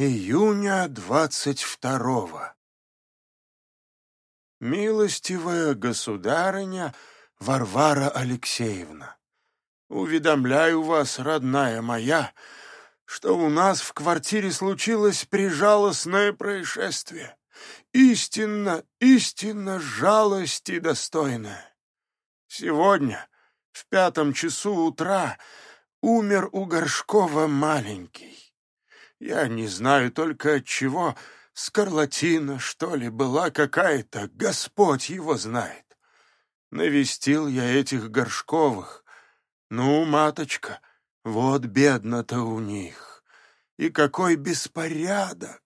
Июня двадцать второго. Милостивая государыня Варвара Алексеевна, уведомляю вас, родная моя, что у нас в квартире случилось прижалостное происшествие, истинно, истинно жалости достойное. Сегодня, в пятом часу утра, умер у Горшкова маленький. Я не знаю только от чего, скарлатина, что ли, была какая-то, Господь его знает. Навестил я этих Горшковых. Ну, маточка, вот бедно-то у них. И какой беспорядок!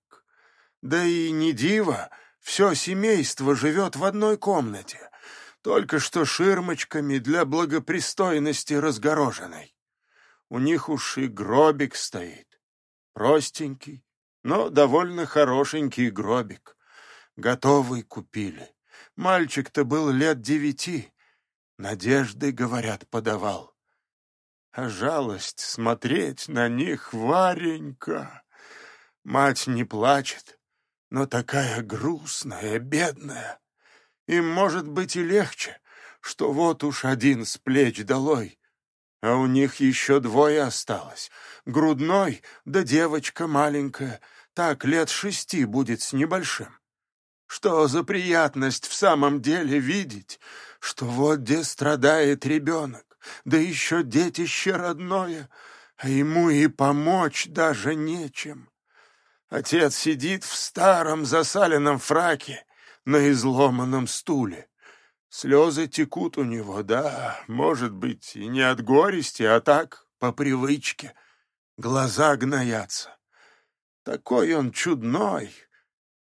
Да и не диво, все семейство живет в одной комнате, только что ширмочками для благопристойности разгороженной. У них уж и гробик стоит. Простенький, но довольно хорошенький гробик. Готовый купили. Мальчик-то был лет девяти. Надежды, говорят, подавал. А жалость смотреть на них, Варенька. Мать не плачет, но такая грустная, бедная. Им, может быть, и легче, что вот уж один с плеч долой, а у них еще двое осталось. Грудной, да девочка маленькая, так лет шести будет с небольшим. Что за приятность в самом деле видеть, что вот где страдает ребенок, да еще детище родное, а ему и помочь даже нечем. Отец сидит в старом засаленном фраке на изломанном стуле. Слезы текут у него, да, может быть, и не от горести, а так, по привычке. Глаза гноятся. Такой он чудной.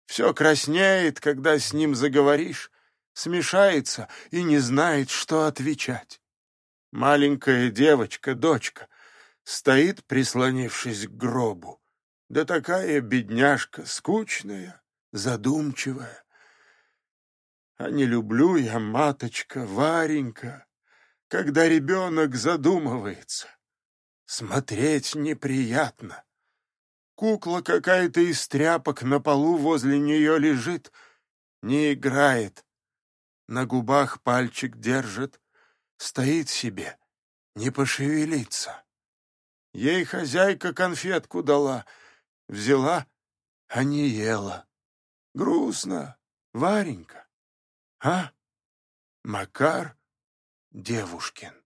Все краснеет, когда с ним заговоришь, смешается и не знает, что отвечать. Маленькая девочка, дочка, стоит, прислонившись к гробу. Да такая бедняжка, скучная, задумчивая. А не люблю я, маточка, Варенька, когда ребенок задумывается. Смотреть неприятно. Кукла какая-то из тряпок на полу возле нее лежит, не играет. На губах пальчик держит, стоит себе, не пошевелится. Ей хозяйка конфетку дала, взяла, а не ела. Грустно, Варенька. А? Макар Девушкин.